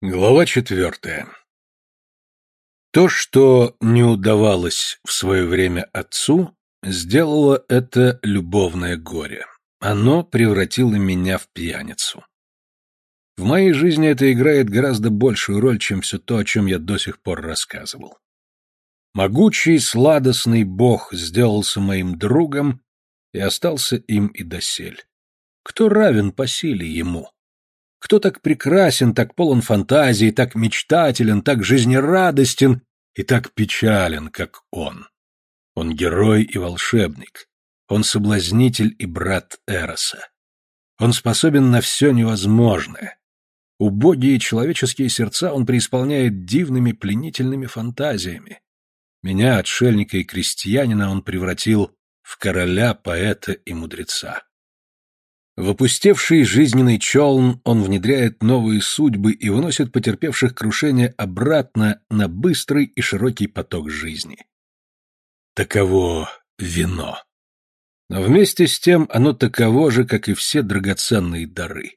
Глава четвертая. То, что не удавалось в свое время отцу, сделало это любовное горе. Оно превратило меня в пьяницу. В моей жизни это играет гораздо большую роль, чем все то, о чем я до сих пор рассказывал. Могучий, сладостный бог сделался моим другом и остался им и досель. Кто равен по силе ему? Кто так прекрасен, так полон фантазии, так мечтателен, так жизнерадостен и так печален, как он? Он герой и волшебник. Он соблазнитель и брат Эроса. Он способен на все невозможное. Убогие человеческие сердца он преисполняет дивными пленительными фантазиями. Меня, отшельника и крестьянина, он превратил в короля, поэта и мудреца. В опустевший жизненный челн он внедряет новые судьбы и выносит потерпевших крушение обратно на быстрый и широкий поток жизни. Таково вино. Но вместе с тем оно таково же, как и все драгоценные дары.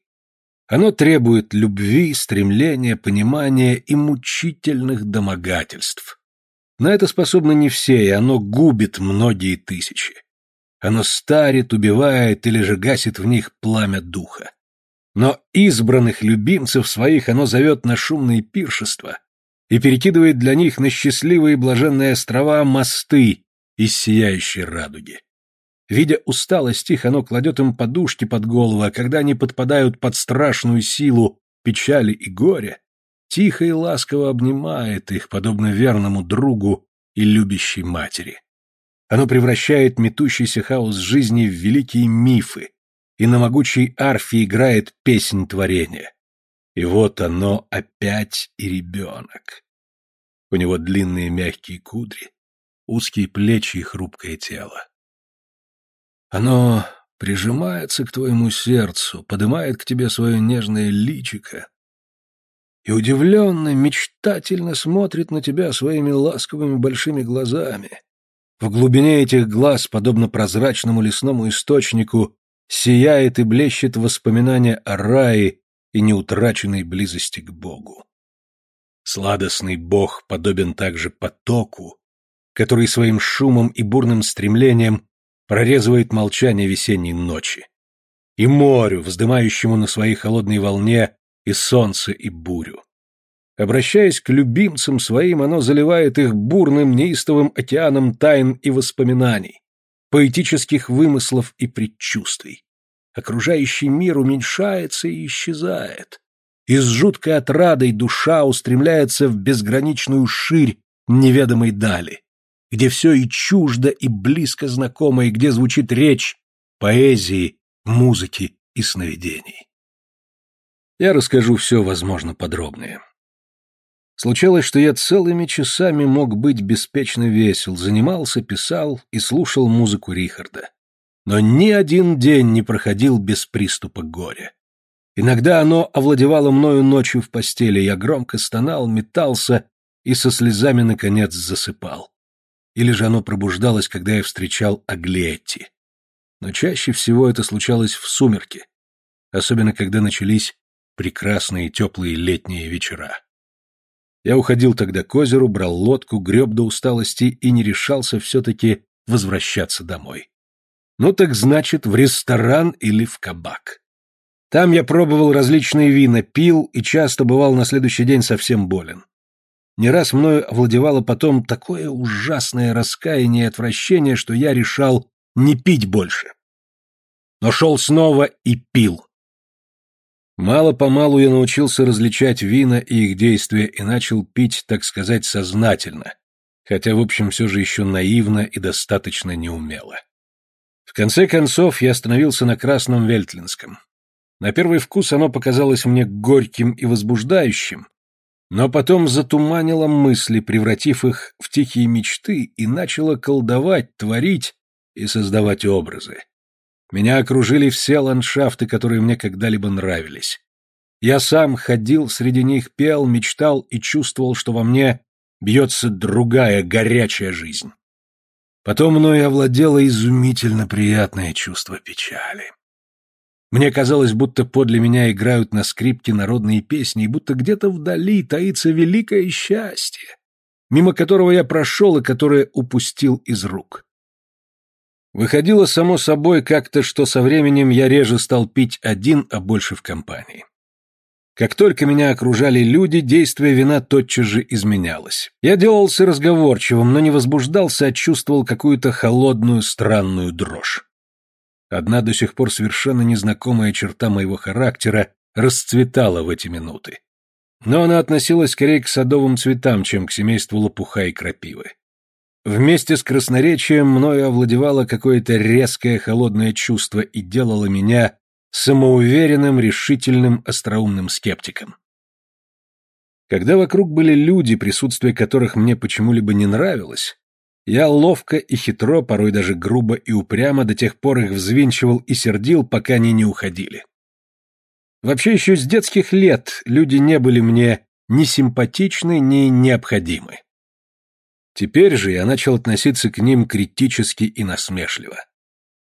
Оно требует любви, стремления, понимания и мучительных домогательств. На это способны не все, и оно губит многие тысячи. Оно старит, убивает или же гасит в них пламя духа. Но избранных любимцев своих оно зовет на шумные пиршества и перекидывает для них на счастливые блаженные острова мосты из сияющей радуги. Видя усталость их, оно кладет им подушки под голову, а когда они подпадают под страшную силу печали и горя, тихо и ласково обнимает их, подобно верному другу и любящей матери. Оно превращает метущийся хаос жизни в великие мифы, и на могучей арфе играет песнь творения. И вот оно опять и ребенок. У него длинные мягкие кудри, узкие плечи и хрупкое тело. Оно прижимается к твоему сердцу, поднимает к тебе свое нежное личико и удивленно, мечтательно смотрит на тебя своими ласковыми большими глазами, в глубине этих глаз, подобно прозрачному лесному источнику, сияет и блещет воспоминание о рае и неутраченной близости к Богу. Сладостный Бог подобен также потоку, который своим шумом и бурным стремлением прорезывает молчание весенней ночи, и морю, вздымающему на своей холодной волне и солнце, и бурю. Обращаясь к любимцам своим, оно заливает их бурным, неистовым океаном тайн и воспоминаний, поэтических вымыслов и предчувствий. Окружающий мир уменьшается и исчезает. И с жуткой отрадой душа устремляется в безграничную ширь неведомой дали, где все и чуждо, и близко знакомо, и где звучит речь поэзии, музыки и сновидений. Я расскажу все, возможно, подробнее. Случалось, что я целыми часами мог быть беспечно весел, занимался, писал и слушал музыку Рихарда. Но ни один день не проходил без приступа горя. Иногда оно овладевало мною ночью в постели, я громко стонал, метался и со слезами, наконец, засыпал. Или же оно пробуждалось, когда я встречал Аглетти. Но чаще всего это случалось в сумерки, особенно когда начались прекрасные теплые летние вечера. Я уходил тогда к озеру, брал лодку, греб до усталости и не решался все-таки возвращаться домой. Ну так значит, в ресторан или в кабак. Там я пробовал различные вина, пил и часто бывал на следующий день совсем болен. Не раз мною овладевало потом такое ужасное раскаяние и отвращение, что я решал не пить больше. Но шел снова и пил. Мало-помалу я научился различать вина и их действия и начал пить, так сказать, сознательно, хотя, в общем, все же еще наивно и достаточно неумело. В конце концов, я остановился на Красном Вельтлинском. На первый вкус оно показалось мне горьким и возбуждающим, но потом затуманило мысли, превратив их в тихие мечты, и начало колдовать, творить и создавать образы. Меня окружили все ландшафты, которые мне когда-либо нравились. Я сам ходил среди них, пел, мечтал и чувствовал, что во мне бьется другая горячая жизнь. Потом мною овладело изумительно приятное чувство печали. Мне казалось, будто подле меня играют на скрипке народные песни, и будто где-то вдали таится великое счастье, мимо которого я прошел и которое упустил из рук. Выходило само собой как-то, что со временем я реже стал пить один, а больше в компании. Как только меня окружали люди, действие вина тотчас же изменялось. Я делался разговорчивым, но не возбуждался, а чувствовал какую-то холодную, странную дрожь. Одна до сих пор совершенно незнакомая черта моего характера расцветала в эти минуты. Но она относилась скорее к садовым цветам, чем к семейству лопуха и крапивы. Вместе с красноречием мною овладевало какое-то резкое холодное чувство и делало меня самоуверенным, решительным, остроумным скептиком. Когда вокруг были люди, присутствие которых мне почему-либо не нравилось, я ловко и хитро, порой даже грубо и упрямо до тех пор их взвинчивал и сердил, пока они не уходили. Вообще еще с детских лет люди не были мне ни симпатичны, ни необходимы. Теперь же я начал относиться к ним критически и насмешливо.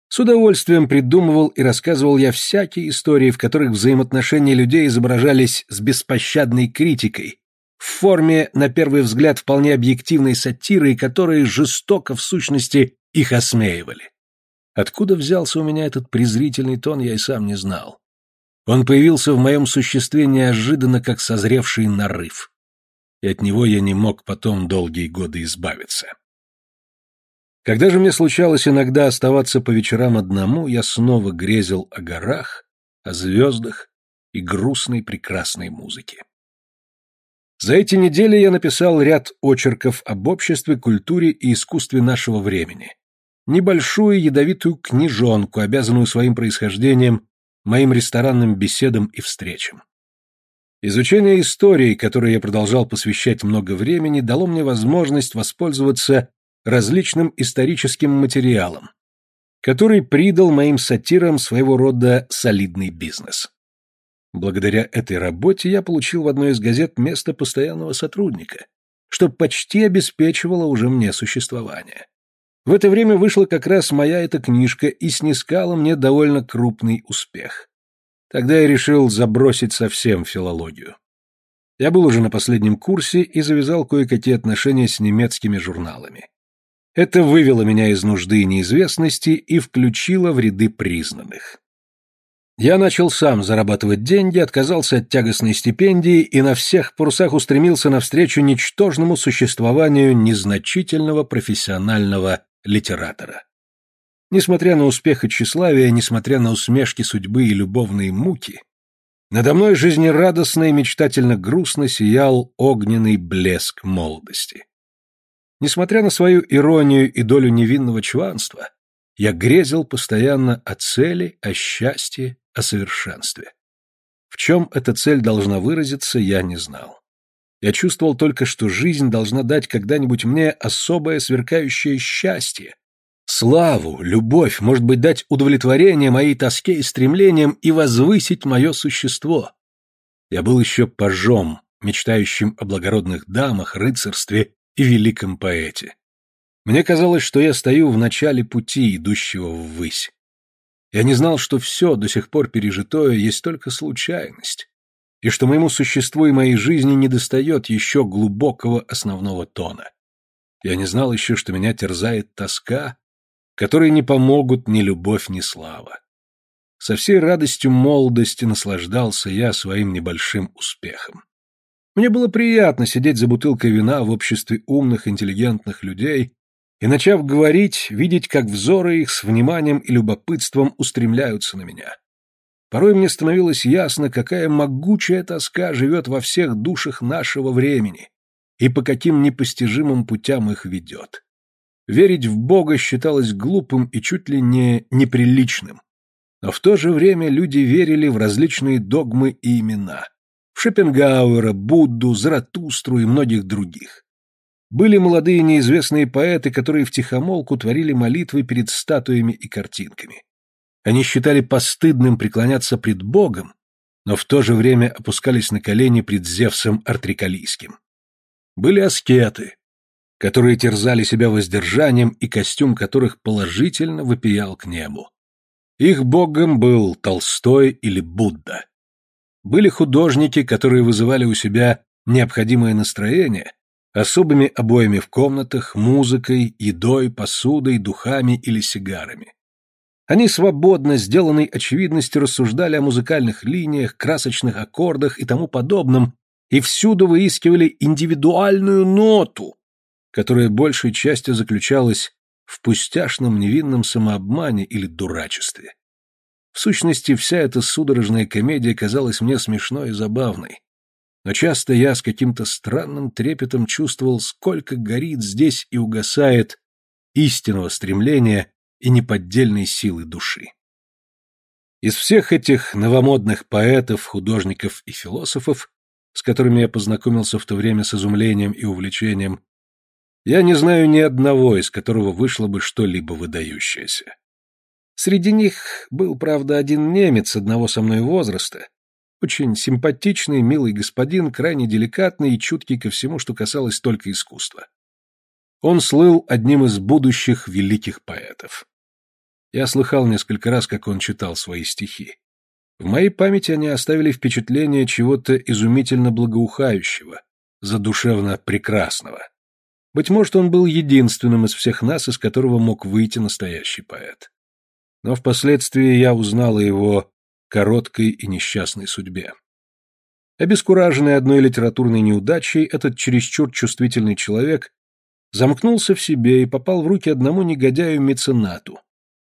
С удовольствием придумывал и рассказывал я всякие истории, в которых взаимоотношения людей изображались с беспощадной критикой, в форме, на первый взгляд, вполне объективной сатиры, которые жестоко, в сущности, их осмеивали. Откуда взялся у меня этот презрительный тон, я и сам не знал. Он появился в моем существе неожиданно, как созревший нарыв. И от него я не мог потом долгие годы избавиться. Когда же мне случалось иногда оставаться по вечерам одному, я снова грезил о горах, о звездах и грустной прекрасной музыке. За эти недели я написал ряд очерков об обществе, культуре и искусстве нашего времени. Небольшую ядовитую книжонку, обязанную своим происхождением моим ресторанным беседам и встречам. Изучение истории, которой я продолжал посвящать много времени, дало мне возможность воспользоваться различным историческим материалом, который придал моим сатирам своего рода солидный бизнес. Благодаря этой работе я получил в одной из газет место постоянного сотрудника, что почти обеспечивало уже мне существование. В это время вышла как раз моя эта книжка и снискала мне довольно крупный успех. Тогда я решил забросить совсем филологию. Я был уже на последнем курсе и завязал кое-какие отношения с немецкими журналами. Это вывело меня из нужды и неизвестности и включило в ряды признанных. Я начал сам зарабатывать деньги, отказался от тягостной стипендии и на всех парусах устремился навстречу ничтожному существованию незначительного профессионального литератора. Несмотря на успех и тщеславие, несмотря на усмешки судьбы и любовные муки, надо мной жизнерадостно и мечтательно грустно сиял огненный блеск молодости. Несмотря на свою иронию и долю невинного чванства, я грезил постоянно о цели, о счастье, о совершенстве. В чем эта цель должна выразиться, я не знал. Я чувствовал только, что жизнь должна дать когда-нибудь мне особое сверкающее счастье, славу, любовь, может быть, дать удовлетворение моей тоске и стремлениям и возвысить мое существо. Я был еще пажом, мечтающим о благородных дамах, рыцарстве и великом поэте. Мне казалось, что я стою в начале пути, идущего ввысь. Я не знал, что все, до сих пор пережитое, есть только случайность, и что моему существу и моей жизни недостает еще глубокого основного тона. Я не знал еще, что меня терзает тоска, которой не помогут ни любовь, ни слава. Со всей радостью молодости наслаждался я своим небольшим успехом. Мне было приятно сидеть за бутылкой вина в обществе умных, интеллигентных людей и, начав говорить, видеть, как взоры их с вниманием и любопытством устремляются на меня. Порой мне становилось ясно, какая могучая тоска живет во всех душах нашего времени и по каким непостижимым путям их ведет. Верить в Бога считалось глупым и чуть ли не неприличным. Но в то же время люди верили в различные догмы и имена. Шопенгауэра, Будду, Заратустру и многих других. Были молодые неизвестные поэты, которые втихомолку творили молитвы перед статуями и картинками. Они считали постыдным преклоняться пред Богом, но в то же время опускались на колени пред Зевсом Артрикалийским. Были аскеты, которые терзали себя воздержанием и костюм которых положительно выпиял к небу. Их богом был Толстой или Будда. Были художники, которые вызывали у себя необходимое настроение особыми обоями в комнатах, музыкой, едой, посудой, духами или сигарами. Они свободно, сделанной очевидностью, рассуждали о музыкальных линиях, красочных аккордах и тому подобном, и всюду выискивали индивидуальную ноту, которая большей частью заключалась в пустяшном невинном самообмане или дурачестве. В сущности, вся эта судорожная комедия казалась мне смешной и забавной. Но часто я с каким-то странным трепетом чувствовал, сколько горит здесь и угасает истинного стремления и неподдельной силы души. Из всех этих новомодных поэтов, художников и философов, с которыми я познакомился в то время с изумлением и увлечением, я не знаю ни одного, из которого вышло бы что-либо выдающееся. Среди них был, правда, один немец одного со мной возраста, очень симпатичный, милый господин, крайне деликатный и чуткий ко всему, что касалось только искусства. Он слыл одним из будущих великих поэтов. Я слыхал несколько раз, как он читал свои стихи. В моей памяти они оставили впечатление чего-то изумительно благоухающего, задушевно прекрасного. Быть может, он был единственным из всех нас, из которого мог выйти настоящий поэт. Но впоследствии я узнал о его короткой и несчастной судьбе. Обескураженный одной литературной неудачей, этот чересчур чувствительный человек замкнулся в себе и попал в руки одному негодяю-меценату,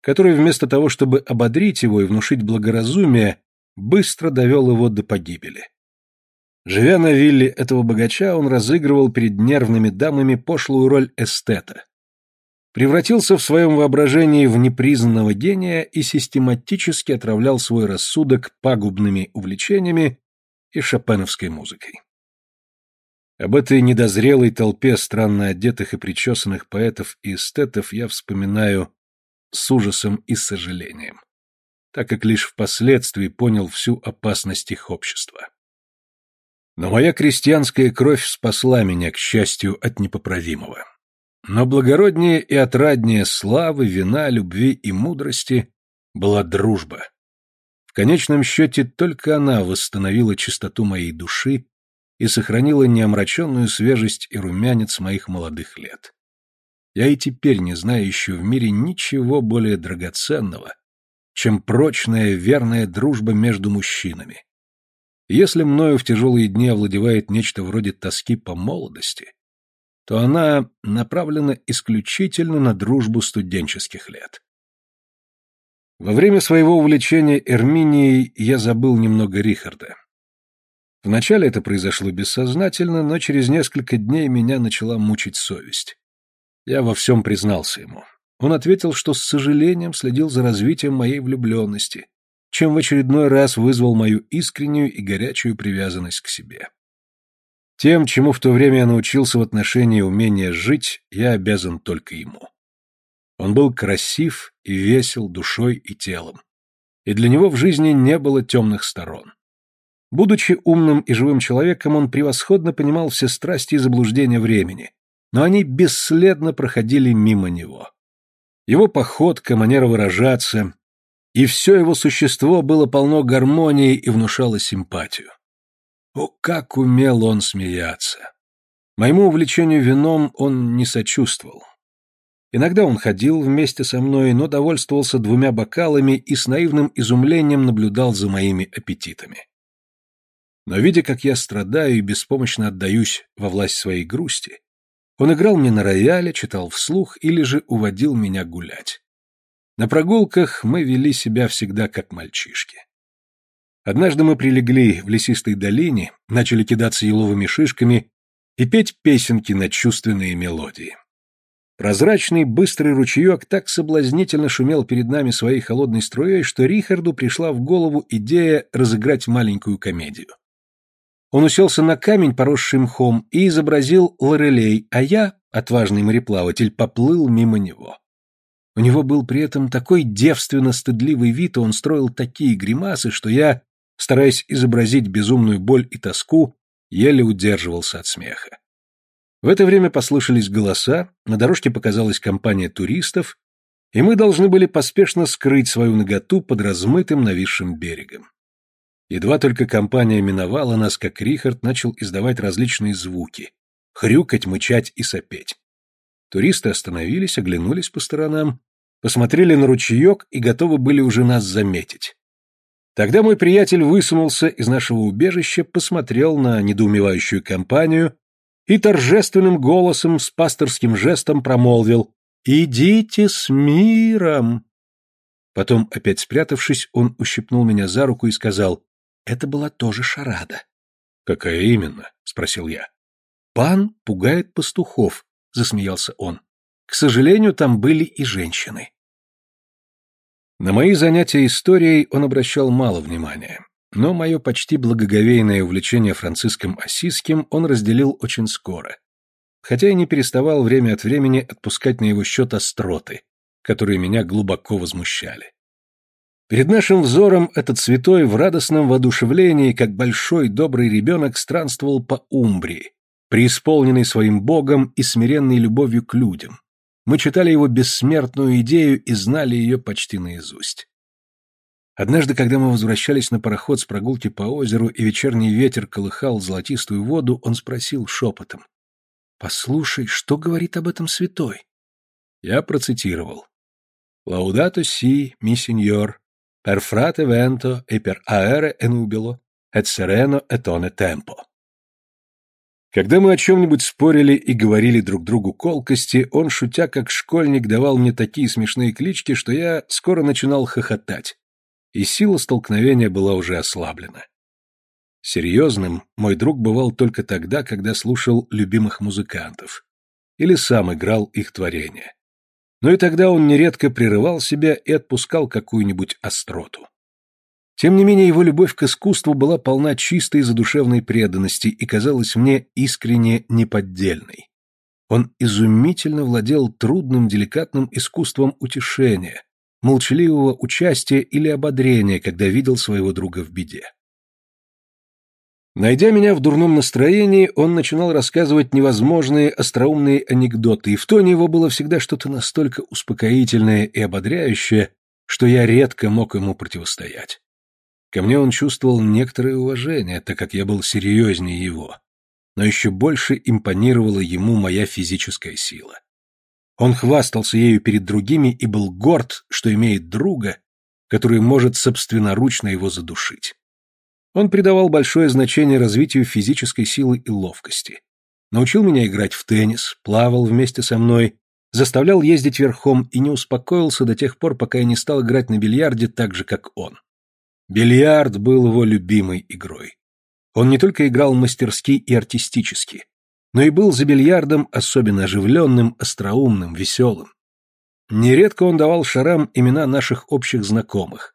который вместо того, чтобы ободрить его и внушить благоразумие, быстро довел его до погибели. Живя на вилле этого богача, он разыгрывал перед нервными дамами пошлую роль эстета. Превратился в своем воображении в непризнанного гения и систематически отравлял свой рассудок пагубными увлечениями и шопеновской музыкой. Об этой недозрелой толпе странно одетых и причесанных поэтов и эстетов я вспоминаю с ужасом и сожалением, так как лишь впоследствии понял всю опасность их общества. Но моя крестьянская кровь спасла меня, к счастью, от непоправимого. Но благороднее и отраднее славы, вина, любви и мудрости была дружба. В конечном счете только она восстановила чистоту моей души и сохранила неомраченную свежесть и румянец моих молодых лет. Я и теперь не знаю еще в мире ничего более драгоценного, чем прочная верная дружба между мужчинами. Если мною в тяжелые дни овладевает нечто вроде тоски по молодости, то она направлена исключительно на дружбу студенческих лет. Во время своего увлечения Эрминией я забыл немного Рихарда. Вначале это произошло бессознательно, но через несколько дней меня начала мучить совесть. Я во всем признался ему. Он ответил, что с сожалением следил за развитием моей влюбленности, чем в очередной раз вызвал мою искреннюю и горячую привязанность к себе. Тем, чему в то время я научился в отношении умения жить, я обязан только ему. Он был красив и весел душой и телом. И для него в жизни не было темных сторон. Будучи умным и живым человеком, он превосходно понимал все страсти и заблуждения времени, но они бесследно проходили мимо него. Его походка, манера выражаться и все его существо было полно гармонии и внушало симпатию. О, как умел он смеяться! Моему увлечению вином он не сочувствовал. Иногда он ходил вместе со мной, но довольствовался двумя бокалами и с наивным изумлением наблюдал за моими аппетитами. Но видя, как я страдаю и беспомощно отдаюсь во власть своей грусти, он играл мне на рояле, читал вслух или же уводил меня гулять. На прогулках мы вели себя всегда как мальчишки. Однажды мы прилегли в лесистой долине, начали кидаться еловыми шишками и петь песенки на чувственные мелодии. Прозрачный, быстрый ручеек так соблазнительно шумел перед нами своей холодной струей, что Рихарду пришла в голову идея разыграть маленькую комедию. Он уселся на камень, поросший мхом, и изобразил лорелей, а я, отважный мореплаватель, поплыл мимо него. У него был при этом такой девственно-стыдливый вид, и он строил такие гримасы, что я, стараясь изобразить безумную боль и тоску, еле удерживался от смеха. В это время послышались голоса, на дорожке показалась компания туристов, и мы должны были поспешно скрыть свою наготу под размытым нависшим берегом. Едва только компания миновала нас, как Рихард начал издавать различные звуки — хрюкать, мычать и сопеть. Туристы остановились, оглянулись по сторонам, посмотрели на ручеек и готовы были уже нас заметить. Тогда мой приятель высунулся из нашего убежища, посмотрел на недоумевающую компанию и торжественным голосом с пасторским жестом промолвил «Идите с миром!» Потом, опять спрятавшись, он ущипнул меня за руку и сказал «Это была тоже шарада». «Какая именно?» — спросил я. «Пан пугает пастухов», — засмеялся он. «К сожалению, там были и женщины». На мои занятия историей он обращал мало внимания, но мое почти благоговейное увлечение Франциском Осиским он разделил очень скоро, хотя и не переставал время от времени отпускать на его счет остроты, которые меня глубоко возмущали. Перед нашим взором этот святой в радостном воодушевлении, как большой добрый ребенок, странствовал по Умбрии, преисполненный своим Богом и смиренной любовью к людям, мы читали его бессмертную идею и знали ее почти наизусть. Однажды, когда мы возвращались на пароход с прогулки по озеру, и вечерний ветер колыхал золотистую воду, он спросил шепотом. «Послушай, что говорит об этом святой?» Я процитировал. «Лаудато си, ми сеньор, per frate vento e per aere enubilo, et sereno et one tempo». Когда мы о чем-нибудь спорили и говорили друг другу колкости, он, шутя как школьник, давал мне такие смешные клички, что я скоро начинал хохотать, и сила столкновения была уже ослаблена. Серьезным мой друг бывал только тогда, когда слушал любимых музыкантов или сам играл их творения. Но и тогда он нередко прерывал себя и отпускал какую-нибудь остроту. Тем не менее, его любовь к искусству была полна чистой задушевной преданности и казалась мне искренне неподдельной. Он изумительно владел трудным, деликатным искусством утешения, молчаливого участия или ободрения, когда видел своего друга в беде. Найдя меня в дурном настроении, он начинал рассказывать невозможные остроумные анекдоты, и в тоне его было всегда что-то настолько успокоительное и ободряющее, что я редко мог ему противостоять. Ко мне он чувствовал некоторое уважение, так как я был серьезнее его. Но еще больше импонировала ему моя физическая сила. Он хвастался ею перед другими и был горд, что имеет друга, который может собственноручно его задушить. Он придавал большое значение развитию физической силы и ловкости. Научил меня играть в теннис, плавал вместе со мной, заставлял ездить верхом и не успокоился до тех пор, пока я не стал играть на бильярде так же, как он. Бильярд был его любимой игрой. Он не только играл мастерски и артистически, но и был за бильярдом особенно оживленным, остроумным, веселым. Нередко он давал шарам имена наших общих знакомых,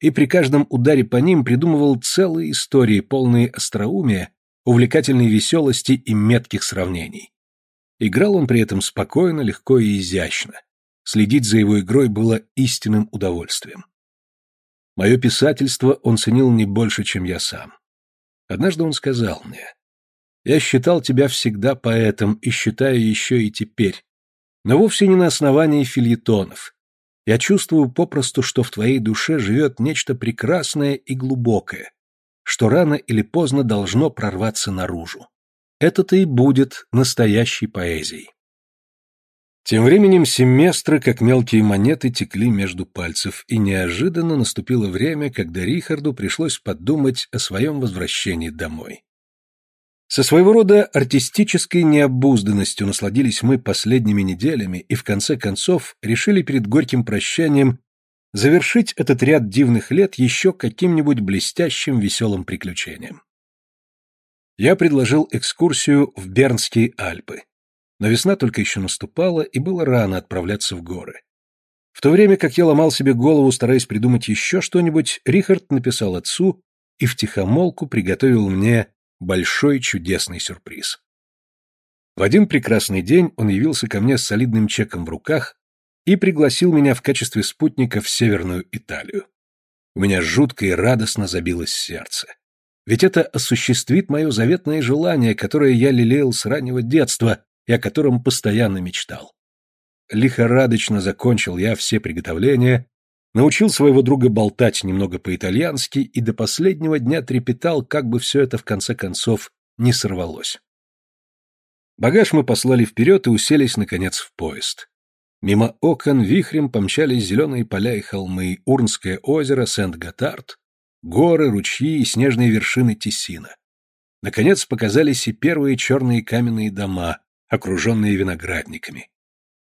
и при каждом ударе по ним придумывал целые истории, полные остроумия, увлекательной веселости и метких сравнений. Играл он при этом спокойно, легко и изящно. Следить за его игрой было истинным удовольствием. Мое писательство он ценил не больше, чем я сам. Однажды он сказал мне, «Я считал тебя всегда поэтом и считаю еще и теперь, но вовсе не на основании фильетонов. Я чувствую попросту, что в твоей душе живет нечто прекрасное и глубокое, что рано или поздно должно прорваться наружу. Это-то и будет настоящей поэзией». Тем временем семестры, как мелкие монеты, текли между пальцев, и неожиданно наступило время, когда Рихарду пришлось подумать о своем возвращении домой. Со своего рода артистической необузданностью насладились мы последними неделями и в конце концов решили перед горьким прощанием завершить этот ряд дивных лет еще каким-нибудь блестящим веселым приключением. Я предложил экскурсию в Бернские Альпы. Но весна только еще наступала, и было рано отправляться в горы. В то время как я ломал себе голову, стараясь придумать еще что-нибудь, Рихард написал отцу и втихомолку приготовил мне большой чудесный сюрприз. В один прекрасный день он явился ко мне с солидным чеком в руках и пригласил меня в качестве спутника в Северную Италию. У меня жутко и радостно забилось сердце. Ведь это осуществит мое заветное желание, которое я лелеял с раннего детства и о котором постоянно мечтал. лихорадочно закончил я все приготовления, научил своего друга болтать немного по-итальянски и до последнего дня трепетал, как бы все это в конце концов не сорвалось. Багаж мы послали вперед и уселись, наконец, в поезд. Мимо окон вихрем помчались зеленые поля и холмы, Урнское озеро, Сент-Готард, горы, ручьи и снежные вершины Тессина. Наконец показались и первые черные каменные дома, окруженные виноградниками.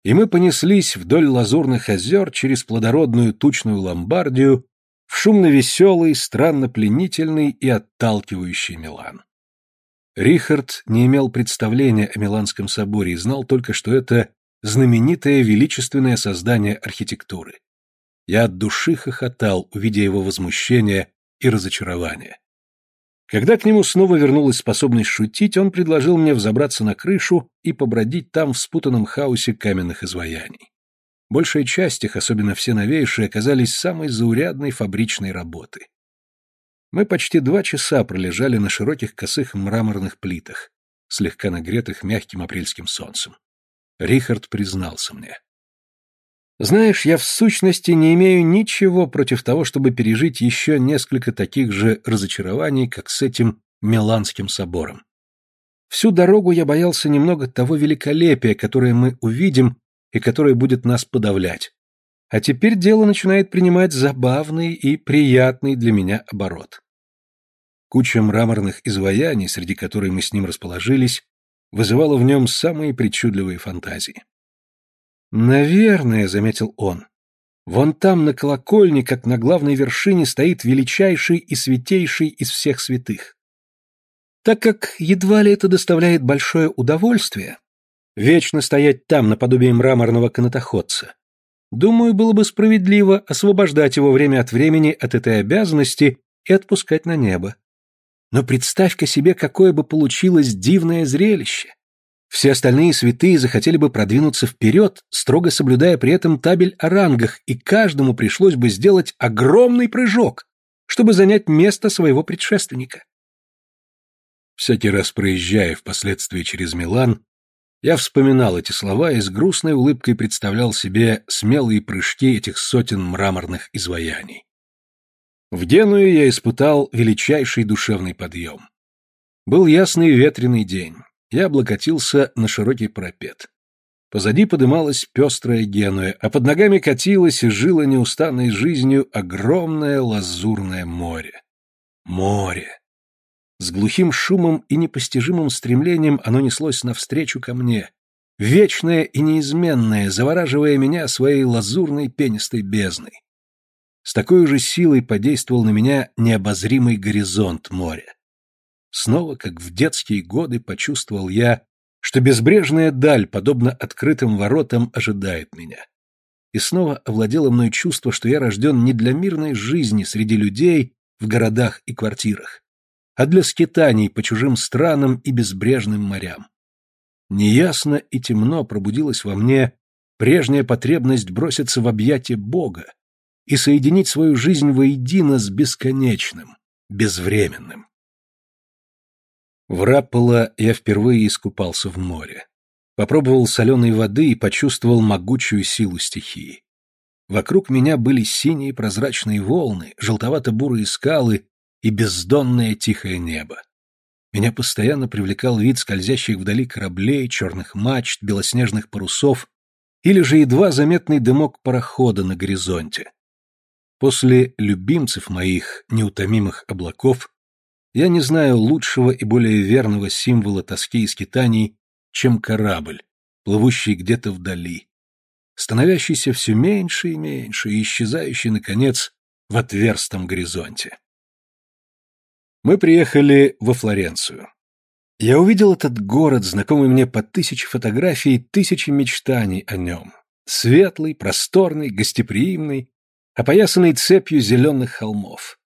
И мы понеслись вдоль лазурных озер через плодородную тучную ломбардию в шумно-веселый, странно пленительный и отталкивающий Милан. Рихард не имел представления о Миланском соборе и знал только, что это знаменитое величественное создание архитектуры. Я от души хохотал, увидя его возмущение и разочарование. Когда к нему снова вернулась способность шутить, он предложил мне взобраться на крышу и побродить там в спутанном хаосе каменных изваяний. Большая часть их, особенно все новейшие, оказались самой заурядной фабричной работы. Мы почти два часа пролежали на широких косых мраморных плитах, слегка нагретых мягким апрельским солнцем. Рихард признался мне. Знаешь, я в сущности не имею ничего против того, чтобы пережить еще несколько таких же разочарований, как с этим Миланским собором. Всю дорогу я боялся немного того великолепия, которое мы увидим и которое будет нас подавлять. А теперь дело начинает принимать забавный и приятный для меня оборот. Куча мраморных изваяний, среди которой мы с ним расположились, вызывала в нем самые причудливые фантазии. «Наверное», — заметил он, — «вон там на колокольне, как на главной вершине, стоит величайший и святейший из всех святых. Так как едва ли это доставляет большое удовольствие, вечно стоять там наподобие мраморного канатоходца, думаю, было бы справедливо освобождать его время от времени от этой обязанности и отпускать на небо. Но представь-ка себе, какое бы получилось дивное зрелище. Все остальные святые захотели бы продвинуться вперед, строго соблюдая при этом табель о рангах, и каждому пришлось бы сделать огромный прыжок, чтобы занять место своего предшественника. Всякий раз проезжая впоследствии через Милан, я вспоминал эти слова и с грустной улыбкой представлял себе смелые прыжки этих сотен мраморных изваяний. В Геную я испытал величайший душевный подъем. Был ясный ветреный день я облокотился на широкий парапет. Позади подымалась пестрая Генуя, а под ногами катилось и жило неустанной жизнью огромное лазурное море. Море. С глухим шумом и непостижимым стремлением оно неслось навстречу ко мне, вечное и неизменное, завораживая меня своей лазурной пенистой бездной. С такой же силой подействовал на меня необозримый горизонт моря. Снова, как в детские годы, почувствовал я, что безбрежная даль, подобно открытым воротам, ожидает меня. И снова овладело мной чувство, что я рожден не для мирной жизни среди людей в городах и квартирах, а для скитаний по чужим странам и безбрежным морям. Неясно и темно пробудилась во мне прежняя потребность броситься в объятия Бога и соединить свою жизнь воедино с бесконечным, безвременным. В Раппола я впервые искупался в море. Попробовал соленой воды и почувствовал могучую силу стихии. Вокруг меня были синие прозрачные волны, желтовато-бурые скалы и бездонное тихое небо. Меня постоянно привлекал вид скользящих вдали кораблей, черных мачт, белоснежных парусов или же едва заметный дымок парохода на горизонте. После любимцев моих, неутомимых облаков, я не знаю лучшего и более верного символа тоски и скитаний, чем корабль, плывущий где-то вдали, становящийся все меньше и меньше и исчезающий, наконец, в отверстом горизонте. Мы приехали во Флоренцию. Я увидел этот город, знакомый мне по тысяче фотографий и тысячи мечтаний о нем. Светлый, просторный, гостеприимный, опоясанный цепью зеленых холмов.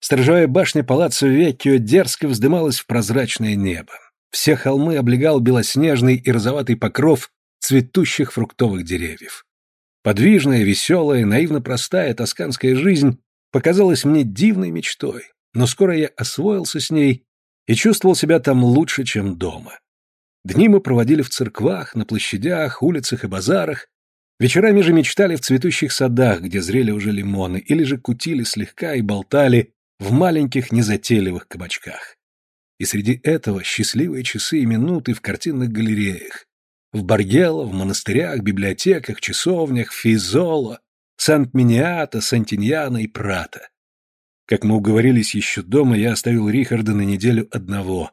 Сторожевая башня палаццо Веккио дерзко вздымалась в прозрачное небо. Все холмы облегал белоснежный и розоватый покров цветущих фруктовых деревьев. Подвижная, веселая, наивно простая тосканская жизнь показалась мне дивной мечтой, но скоро я освоился с ней и чувствовал себя там лучше, чем дома. Дни мы проводили в церквах, на площадях, улицах и базарах, Вечерами же мечтали в цветущих садах, где зрели уже лимоны, или же кутили слегка и болтали в маленьких незатейливых кабачках. И среди этого счастливые часы и минуты в картинных галереях. В Баргело, в монастырях, библиотеках, часовнях, Физоло, Сант-Миниата, Сантиньяна и Прата. Как мы уговорились еще дома, я оставил Рихарда на неделю одного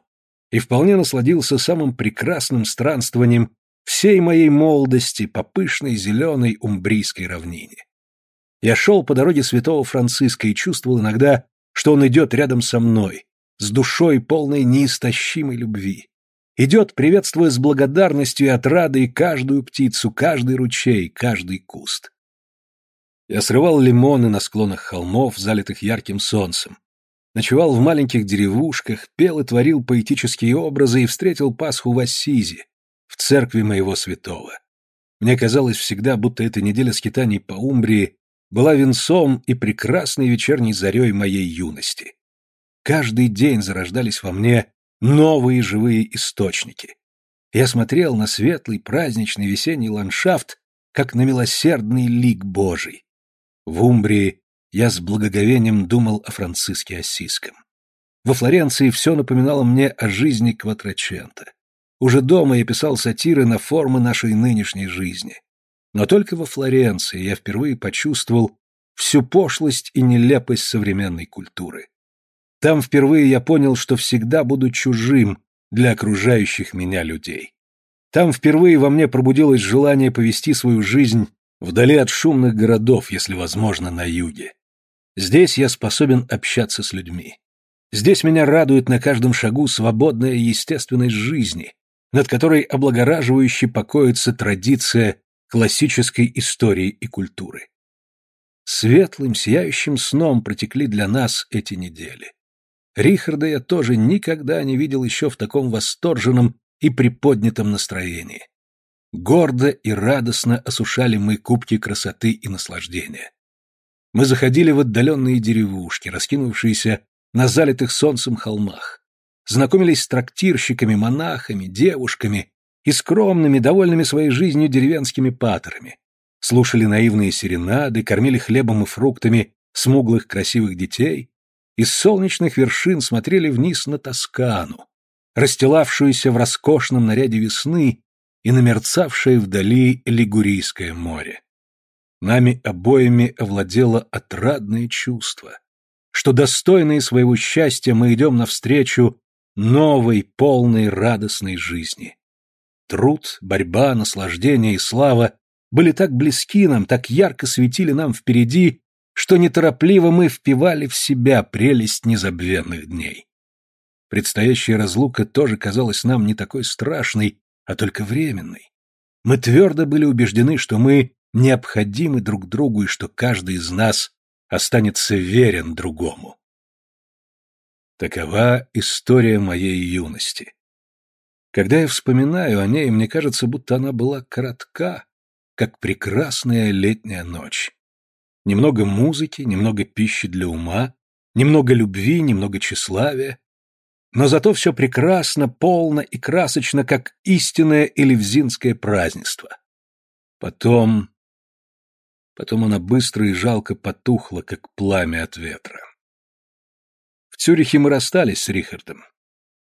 и вполне насладился самым прекрасным странствованием всей моей молодости по пышной зеленой умбрийской равнине. Я шел по дороге святого Франциска и чувствовал иногда, что он идет рядом со мной, с душой полной неистощимой любви. Идет, приветствуя с благодарностью и отрадой каждую птицу, каждый ручей, каждый куст. Я срывал лимоны на склонах холмов, залитых ярким солнцем. Ночевал в маленьких деревушках, пел и творил поэтические образы и встретил Пасху в Ассизе, в церкви моего святого. Мне казалось всегда, будто эта неделя скитаний по Умбрии была венцом и прекрасной вечерней зарей моей юности. Каждый день зарождались во мне новые живые источники. Я смотрел на светлый праздничный весенний ландшафт, как на милосердный лик Божий. В Умбрии я с благоговением думал о Франциске Ассиском. Во Флоренции все напоминало мне о жизни Кватрачента. Уже дома я писал сатиры на формы нашей нынешней жизни. Но только во Флоренции я впервые почувствовал всю пошлость и нелепость современной культуры. Там впервые я понял, что всегда буду чужим для окружающих меня людей. Там впервые во мне пробудилось желание повести свою жизнь вдали от шумных городов, если возможно, на юге. Здесь я способен общаться с людьми. Здесь меня радует на каждом шагу свободная естественность жизни, над которой облагораживающе покоится традиция классической истории и культуры. Светлым, сияющим сном протекли для нас эти недели. Рихарда я тоже никогда не видел еще в таком восторженном и приподнятом настроении. Гордо и радостно осушали мы кубки красоты и наслаждения. Мы заходили в отдаленные деревушки, раскинувшиеся на залитых солнцем холмах знакомились с трактирщиками, монахами, девушками и скромными, довольными своей жизнью деревенскими патерами, слушали наивные серенады, кормили хлебом и фруктами смуглых красивых детей, и с солнечных вершин смотрели вниз на Тоскану, расстилавшуюся в роскошном наряде весны и намерцавшее вдали Лигурийское море. Нами обоими овладело отрадное чувство, что достойные своего счастья мы идем навстречу новой, полной радостной жизни. Труд, борьба, наслаждение и слава были так близки нам, так ярко светили нам впереди, что неторопливо мы впивали в себя прелесть незабвенных дней. Предстоящая разлука тоже казалась нам не такой страшной, а только временной. Мы твердо были убеждены, что мы необходимы друг другу и что каждый из нас останется верен другому. Такова история моей юности. Когда я вспоминаю о ней, мне кажется, будто она была коротка, как прекрасная летняя ночь. Немного музыки, немного пищи для ума, немного любви, немного тщеславия. Но зато все прекрасно, полно и красочно, как истинное элевзинское празднество. Потом... Потом она быстро и жалко потухла, как пламя от ветра. В Цюрихе мы расстались с Рихардом.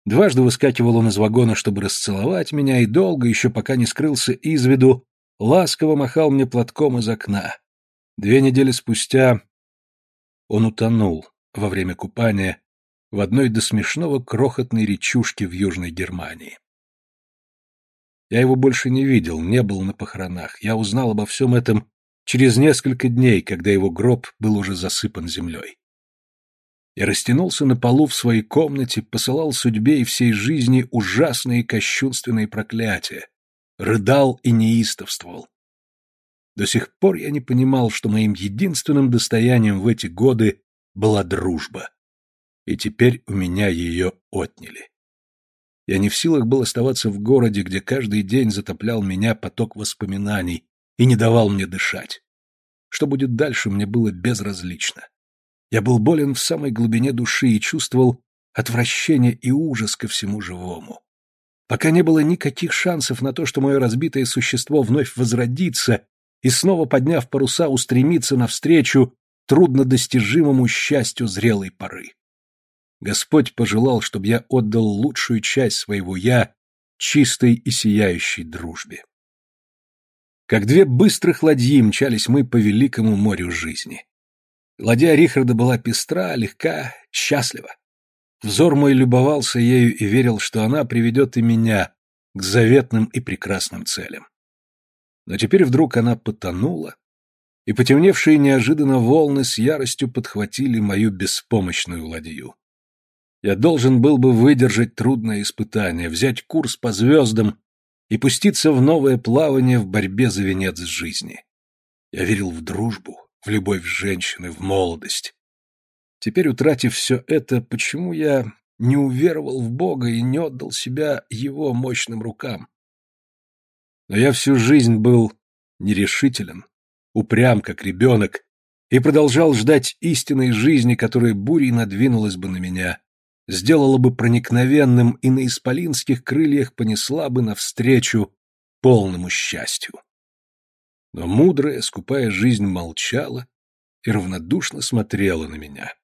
Дважды выскакивал он из вагона, чтобы расцеловать меня, и долго, еще пока не скрылся из виду, ласково махал мне платком из окна. Две недели спустя он утонул во время купания в одной до смешного крохотной речушке в Южной Германии. Я его больше не видел, не был на похоронах. Я узнал обо всем этом через несколько дней, когда его гроб был уже засыпан землей. Я растянулся на полу в своей комнате, посылал судьбе и всей жизни ужасные кощунственные проклятия, рыдал и неистовствовал. До сих пор я не понимал, что моим единственным достоянием в эти годы была дружба. И теперь у меня ее отняли. Я не в силах был оставаться в городе, где каждый день затоплял меня поток воспоминаний и не давал мне дышать. Что будет дальше, мне было безразлично. Я был болен в самой глубине души и чувствовал отвращение и ужас ко всему живому. Пока не было никаких шансов на то, что мое разбитое существо вновь возродится и, снова подняв паруса, устремиться навстречу труднодостижимому счастью зрелой поры. Господь пожелал, чтобы я отдал лучшую часть своего «я» чистой и сияющей дружбе. Как две быстрых ладьи мчались мы по великому морю жизни. Ладья Рихарда была пестра, легка, счастлива. Взор мой любовался ею и верил, что она приведет и меня к заветным и прекрасным целям. Но теперь вдруг она потонула, и потемневшие неожиданно волны с яростью подхватили мою беспомощную ладью. Я должен был бы выдержать трудное испытание, взять курс по звездам и пуститься в новое плавание в борьбе за венец жизни. Я верил в дружбу, в любовь женщины, в молодость. Теперь, утратив все это, почему я не уверовал в Бога и не отдал себя Его мощным рукам? Но я всю жизнь был нерешителен, упрям, как ребенок, и продолжал ждать истинной жизни, которая бурей надвинулась бы на меня, сделала бы проникновенным и на исполинских крыльях понесла бы навстречу полному счастью. Но мудрая, скупая жизнь молчала и равнодушно смотрела на меня.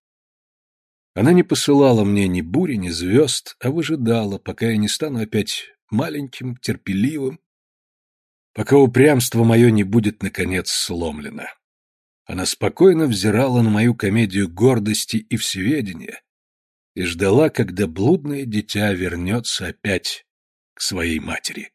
Она не посылала мне ни бури, ни звезд, а выжидала, пока я не стану опять маленьким, терпеливым, пока упрямство мое не будет, наконец, сломлено. Она спокойно взирала на мою комедию гордости и всеведения, и ждала, когда блудное дитя вернется опять к своей матери.